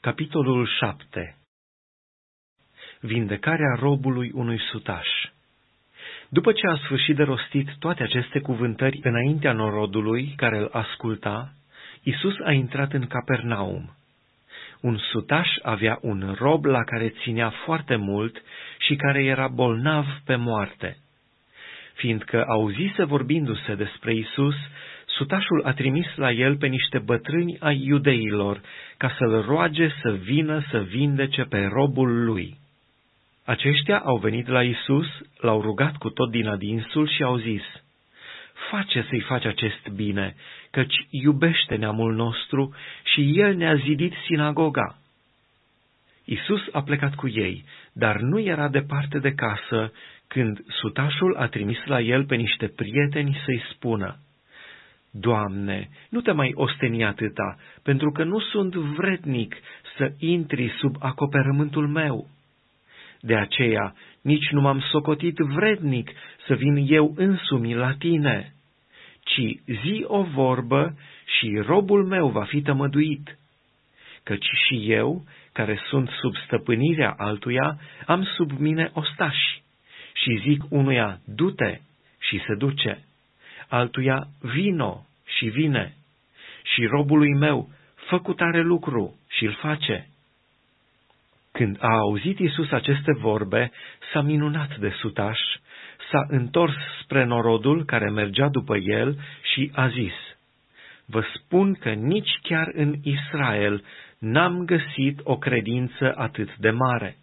Capitolul 7 Vindecarea robului unui sutaș După ce a sfârșit de rostit toate aceste cuvântări înaintea norodului care îl asculta, Isus a intrat în Capernaum. Un sutaș avea un rob la care ținea foarte mult și care era bolnav pe moarte. Fiindcă auzise vorbindu-se despre Isus, sutașul a trimis la el pe niște bătrâni ai iudeilor, ca să-l roage să vină să vindece pe robul lui. Aceștia au venit la Isus, l-au rugat cu tot din adinsul și au zis, Face să-i faci acest bine, căci iubește neamul nostru și el ne-a zidit sinagoga. Isus a plecat cu ei, dar nu era departe de casă, când sutașul a trimis la el pe niște prieteni să-i spună, Doamne, nu te mai osteni atâta, pentru că nu sunt vrednic să intri sub acoperământul meu. De aceea nici nu m-am socotit vrednic să vin eu însumi la tine, ci zi o vorbă și robul meu va fi tămăduit. Căci și eu, care sunt sub stăpânirea altuia, am sub mine ostași și zic unuia, du-te și se duce, altuia, vino și vine, și robului meu, făcutare lucru și îl face. Când a auzit Isus aceste vorbe, s-a minunat de sutaș, s-a întors spre norodul care mergea după el și a zis, Vă spun că nici chiar în Israel n-am găsit o credință atât de mare.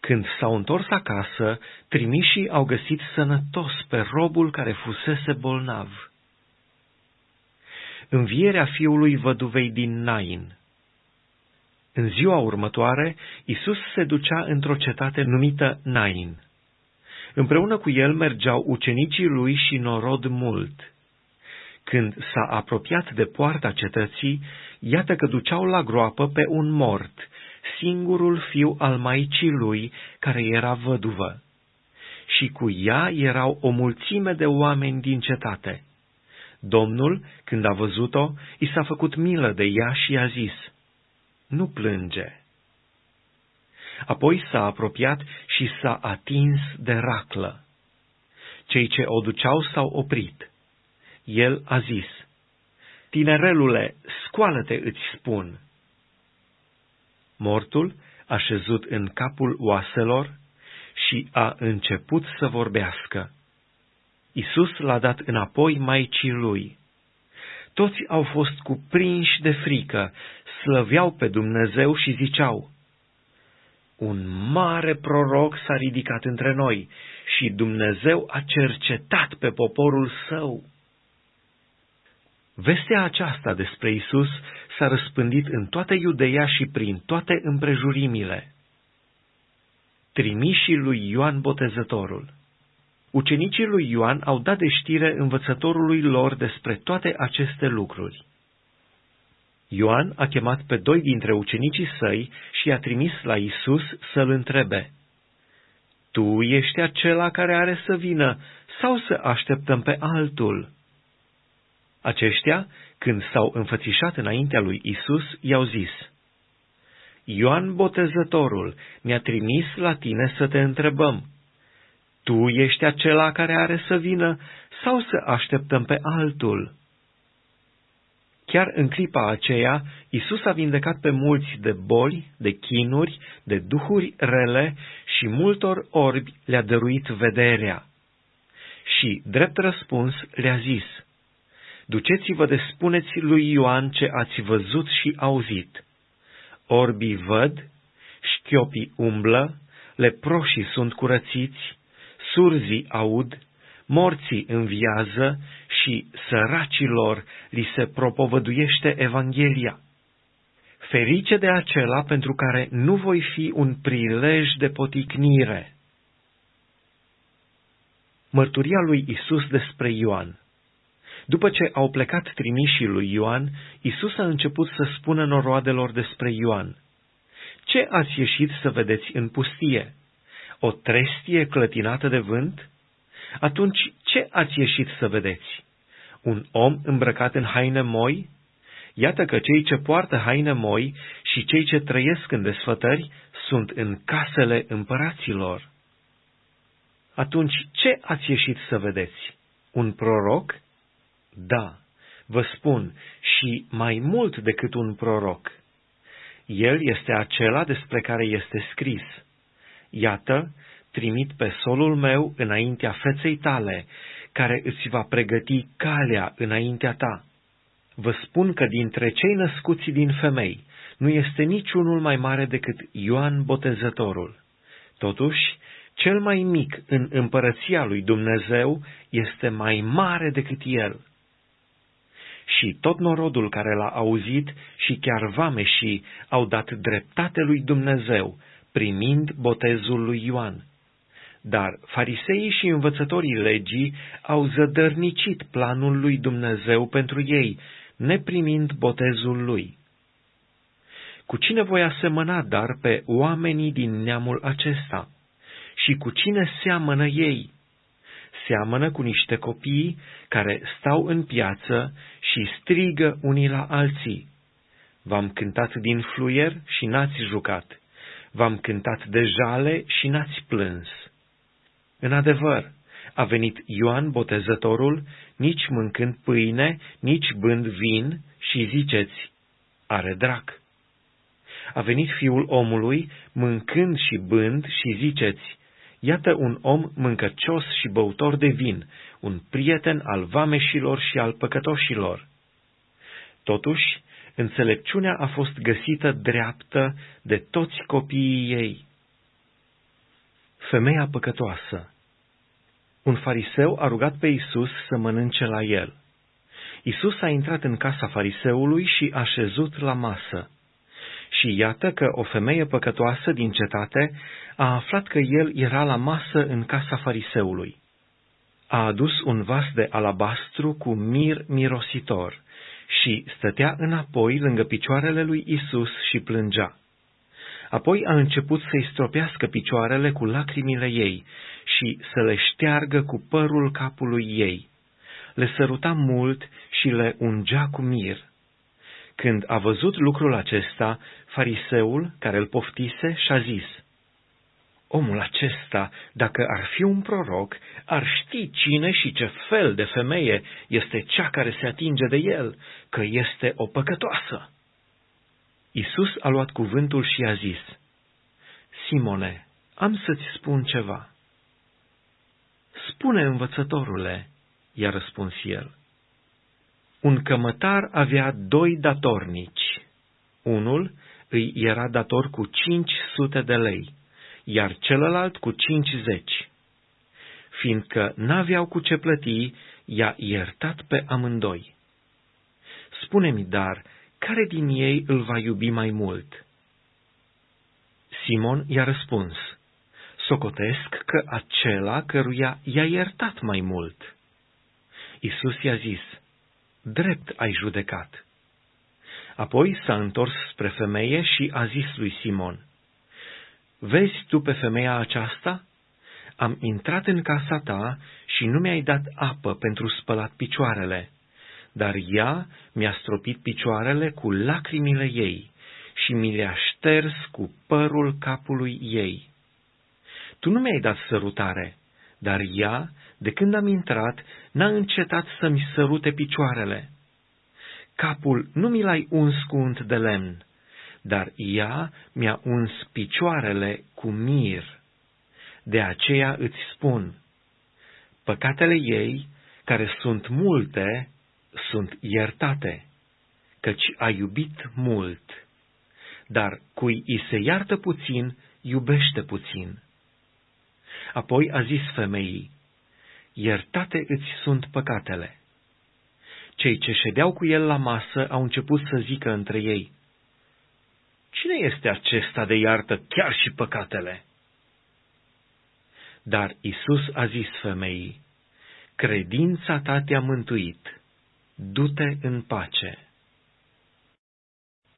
Când s-au întors acasă, trimișii au găsit sănătos pe robul care fusese bolnav învierea fiului văduvei din Nain. În ziua următoare, Isus se ducea într-o cetate numită Nain. Împreună cu el mergeau ucenicii lui și norod mult. Când s-a apropiat de poarta cetății, iată că duceau la groapă pe un mort, singurul fiu al maicii lui, care era văduvă. Și cu ea erau o mulțime de oameni din cetate. Domnul, când a văzut-o, i s-a făcut milă de ea și i-a zis, Nu plânge. Apoi s-a apropiat și s-a atins de raclă. Cei ce o duceau s-au oprit. El a zis, Tinerelule, scoală-te, îți spun. Mortul a șezut în capul oaselor și a început să vorbească. Isus l-a dat înapoi maicii lui. Toți au fost cuprinși de frică, slăveau pe Dumnezeu și ziceau, Un mare proroc s-a ridicat între noi și Dumnezeu a cercetat pe poporul său. Vestea aceasta despre Isus s-a răspândit în toată Iudeia și prin toate împrejurimile. Trimișii lui Ioan Botezătorul Ucenicii lui Ioan au dat de știre învățătorului lor despre toate aceste lucruri. Ioan a chemat pe doi dintre ucenicii săi și i-a trimis la Isus să-l întrebe, Tu ești acela care are să vină sau să așteptăm pe altul?" Aceștia, când s-au înfățișat înaintea lui Isus, i-au zis, Ioan Botezătorul ne-a trimis la tine să te întrebăm, tu ești acela care are să vină sau să așteptăm pe altul? Chiar în clipa aceea, Isus a vindecat pe mulți de boli, de chinuri, de duhuri rele și multor orbi le-a dăruit vederea. Și, drept răspuns, le-a zis, Duceți-vă de spuneți lui Ioan ce ați văzut și auzit. Orbii văd, șchiopii umblă, leproșii sunt curățiți, surzii aud, morții înviază și săracilor li se propovăduiește Evanghelia. Ferice de acela pentru care nu voi fi un prilej de poticnire. Mărturia lui Isus despre Ioan După ce au plecat trimișii lui Ioan, Isus a început să spună noroadelor despre Ioan. Ce ați ieșit să vedeți în pustie? o trestie clătinată de vânt? Atunci ce ați ieșit să vedeți? Un om îmbrăcat în haine moi? Iată că cei ce poartă haine moi și cei ce trăiesc în desfătări sunt în casele împăraților. Atunci, ce ați ieșit să vedeți? Un proroc? Da, vă spun, și mai mult decât un proroc. El este acela despre care este scris. Iată, trimit pe solul meu înaintea feței tale, care îți va pregăti calea înaintea ta. Vă spun că dintre cei născuți din femei nu este niciunul mai mare decât Ioan Botezătorul. Totuși, cel mai mic în împărăția lui Dumnezeu este mai mare decât el. Și tot norodul care l-a auzit și chiar vameșii au dat dreptate lui Dumnezeu, primind botezul lui Ioan. Dar fariseii și învățătorii legii au zădărnicit planul lui Dumnezeu pentru ei, neprimind botezul lui. Cu cine voi asemăna dar pe oamenii din neamul acesta? Și cu cine seamănă ei? Seamănă cu niște copii care stau în piață și strigă unii la alții. V-am cântat din fluier și n-ați jucat. V-am cântat de jale și n-ați plâns. În adevăr, a venit Ioan Botezătorul, nici mâncând pâine, nici bând vin, și ziceți, are drac. A venit fiul omului, mâncând și bând, și ziceți, iată un om mâncăcios și băutor de vin, un prieten al vameșilor și al păcătoșilor. Totuși, înțelepciunea a fost găsită dreaptă de toți copiii ei. Femeia păcătoasă un fariseu a rugat pe Isus să mănânce la el. Isus a intrat în casa fariseului și a șezut la masă. Și iată că o femeie păcătoasă din cetate a aflat că el era la masă în casa fariseului. A adus un vas de alabastru cu mir mirositor și stătea înapoi lângă picioarele lui Isus și plângea. Apoi a început să-i stropească picioarele cu lacrimile ei și să le șteargă cu părul capului ei. Le săruta mult și le ungea cu mir. Când a văzut lucrul acesta, fariseul, care îl poftise, și-a zis, Omul acesta, dacă ar fi un proroc, ar ști cine și ce fel de femeie este cea care se atinge de el, că este o păcătoasă. Isus a luat cuvântul și a zis, Simone, am să-ți spun ceva. Spune, învățătorule, i-a răspuns el. Un cămătar avea doi datornici. Unul îi era dator cu cinci sute de lei, iar celălalt cu cincizeci. Fiindcă n-aveau cu ce plăti, i-a iertat pe amândoi. Spune-mi, dar, care din ei îl va iubi mai mult? Simon i-a răspuns, socotesc că acela căruia i-a iertat mai mult. Isus i-a zis, drept ai judecat. Apoi s-a întors spre femeie și a zis lui Simon, Vezi tu pe femeia aceasta? Am intrat în casa ta și nu mi-ai dat apă pentru spălat picioarele, dar ea mi-a stropit picioarele cu lacrimile ei și mi le-a șters cu părul capului ei. Tu nu mi-ai dat sărutare, dar ea, de când am intrat, n-a încetat să-mi sărute picioarele. Capul nu mi l-ai uns cu unt de lemn, dar ea mi-a uns picioarele cu mir. De aceea îți spun, păcatele ei, care sunt multe, sunt iertate, căci a iubit mult. Dar cui îi se iartă puțin, iubește puțin. Apoi a zis femeii, iertate îți sunt păcatele. Cei ce ședeau cu el la masă au început să zică între ei, Cine este acesta de iartă chiar și păcatele? Dar Isus a zis femeii, Credința ta te-a mântuit, du-te în pace.